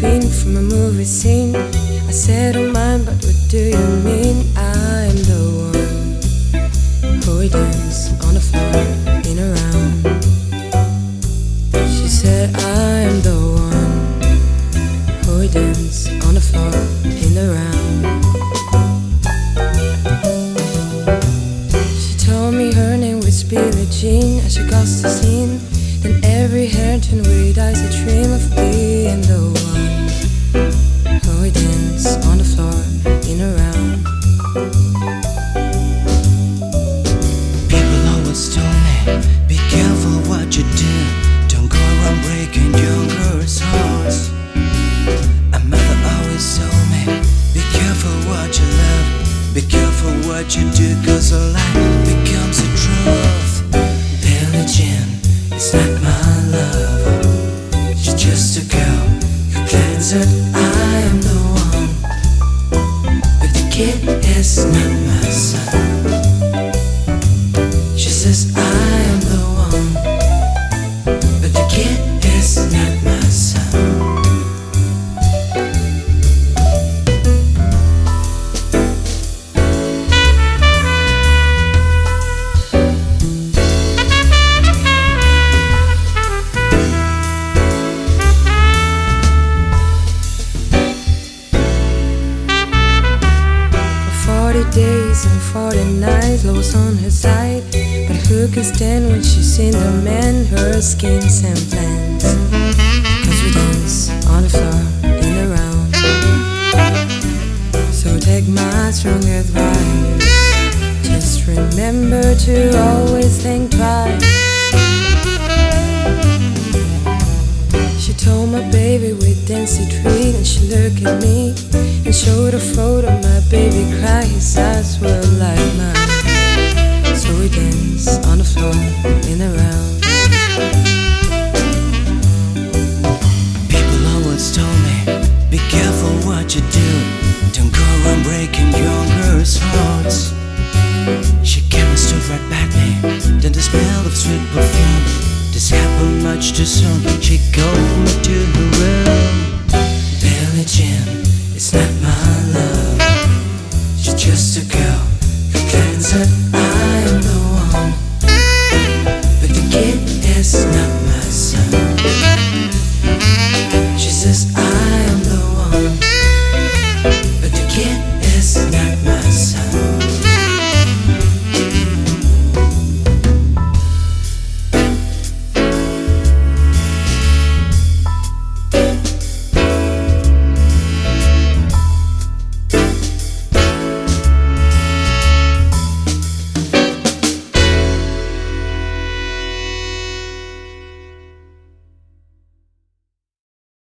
queen from a movie scene. I said, oh, don't mind, but what do you mean? I am the one who would dance on the floor in a round. She said, I am the one who would dance on the floor in the round. She told me her name was Billie Jean as she crossed the scene. Then every hair turned with eyes a dream of being the one who would dance on the floor in a round. She 40 days and 40 nights, lost on her side. But who can stand when she's seen the man, her skins and plans? Cause we dance on the floor in a round. So take my strong advice. Just remember to always think twice. She told my baby with dancing treat and she looked at me and showed a photo. My baby cried, his eyes were like mine. So we danced on the floor in a round. People always told me, be careful what you do. Don't go around breaking young girls' hearts. She came and stood right back me. Then the smell of sweet perfume. This happened much too soon. She called sun.